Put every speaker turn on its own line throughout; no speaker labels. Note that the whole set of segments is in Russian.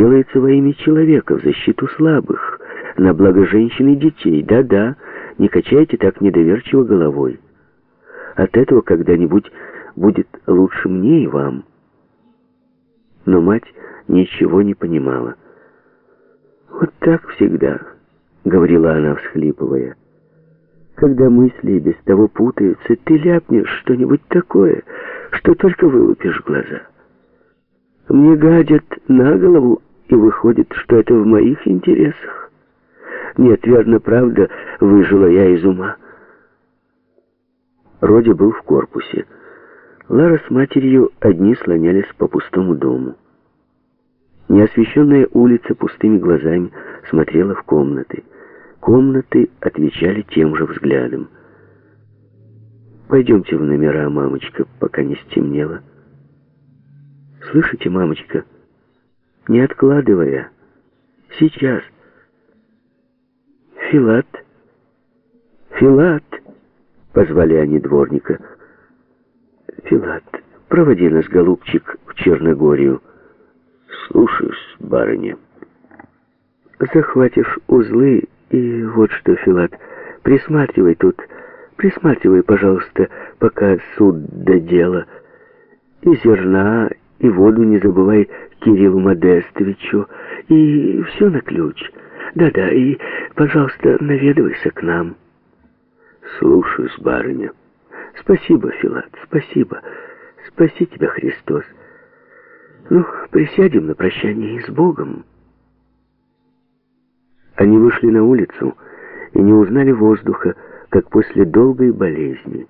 делается во имя человека, в защиту слабых, на благо женщин и детей. Да-да, не качайте так недоверчиво головой. От этого когда-нибудь будет лучше мне и вам. Но мать ничего не понимала. «Вот так всегда», — говорила она, всхлипывая. «Когда мысли без того путаются, ты ляпнешь что-нибудь такое, что только вылупишь глаза. Мне гадят на голову, и выходит, что это в моих интересах. Нет, верно, правда, выжила я из ума». Роди был в корпусе. Лара с матерью одни слонялись по пустому дому. Неосвещенная улица пустыми глазами смотрела в комнаты. Комнаты отвечали тем же взглядом. «Пойдемте в номера, мамочка, пока не стемнело». «Слышите, мамочка? Не откладывая. Сейчас». «Филат! Филат!» — позвали они дворника. «Филат, проводи нас, голубчик, в Черногорию».
Слушаюсь, барыня.
Захватишь узлы, и вот что, Филат, присматривай тут, присматривай, пожалуйста, пока суд до дела. И зерна, и воду не забывай Кириллу Модестовичу, и все на ключ. Да-да, и, пожалуйста, наведывайся к нам.
Слушаюсь, барыня.
Спасибо, Филат, спасибо. Спаси тебя, Христос. Ну, присядем на прощание и с Богом. Они вышли на улицу и не узнали воздуха, как после долгой болезни.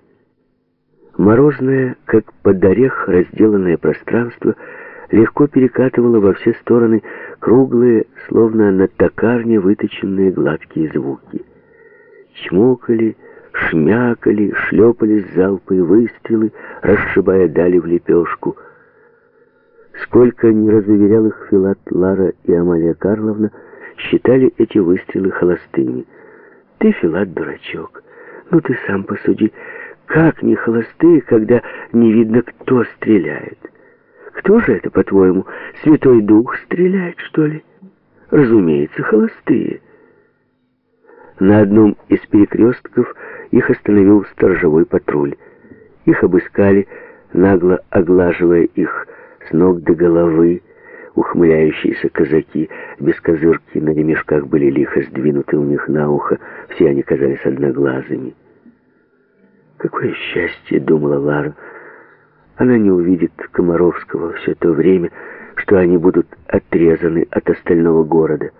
Морозное, как под орех разделанное пространство, легко перекатывало во все стороны круглые, словно на токарне выточенные гладкие звуки. Чмокали, шмякали, шлепались залпы и выстрелы, расшибая дали в лепешку — Сколько не разуверял их Филат Лара и Амалия Карловна, считали эти выстрелы холостыми. Ты, Филат, дурачок. Ну ты сам посуди, как не холостые, когда не видно, кто стреляет? Кто же это, по-твоему, Святой Дух стреляет, что ли? Разумеется, холостые. На одном из перекрестков их остановил сторожевой патруль. Их обыскали, нагло оглаживая их с ног до головы. Ухмыляющиеся казаки без козырки на ремешках были лихо сдвинуты у них на ухо. Все они казались одноглазыми. «Какое счастье!» — думала Лара. Она не увидит Комаровского все то время, что они будут отрезаны от остального города.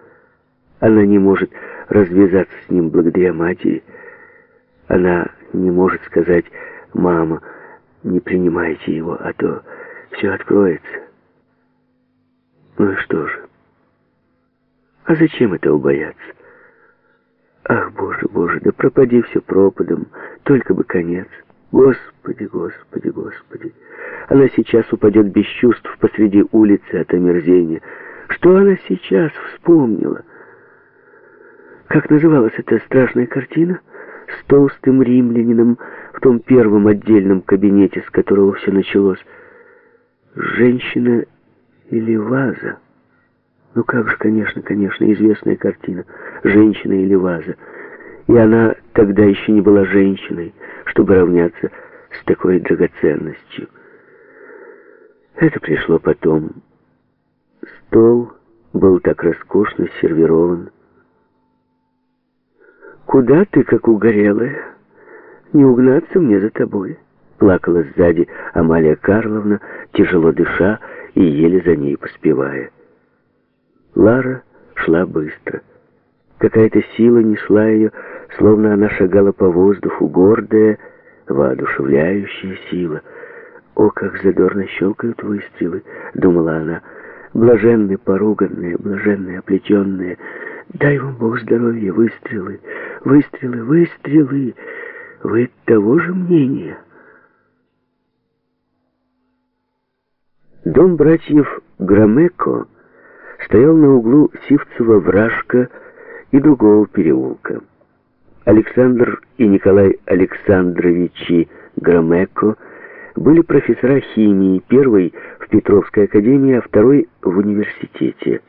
Она не может развязаться с ним благодаря матери. Она не может сказать «Мама, не принимайте его, а то...» все откроется. Ну и что же? А зачем этого бояться? Ах, Боже, Боже, да пропади все пропадом, только бы конец. Господи, Господи, Господи. Она сейчас упадет без чувств посреди улицы от омерзения. Что она сейчас вспомнила? Как называлась эта страшная картина? С толстым римлянином в том первом отдельном кабинете, с которого все началось. Женщина или ваза? Ну как же, конечно, конечно, известная картина. Женщина или ваза. И она тогда еще не была женщиной, чтобы равняться с такой драгоценностью. Это пришло потом. Стол был так роскошно сервирован. «Куда ты, как угорелая? Не угнаться мне за тобой?» Плакала сзади Амалия Карловна, тяжело дыша и еле за ней поспевая. Лара шла быстро. Какая-то сила несла ее, словно она шагала по воздуху, гордая, воодушевляющая сила. «О, как задорно щелкают выстрелы!» — думала она. «Блаженные поруганные, блаженные оплетенные! Дай вам Бог здоровья! Выстрелы! Выстрелы! Выстрелы! Вы того же мнения?» Дом братьев Громеко стоял на углу Сивцева-Вражка и другого переулка. Александр и Николай Александровичи Громеко были профессора химии, первый в Петровской академии, а второй в университете.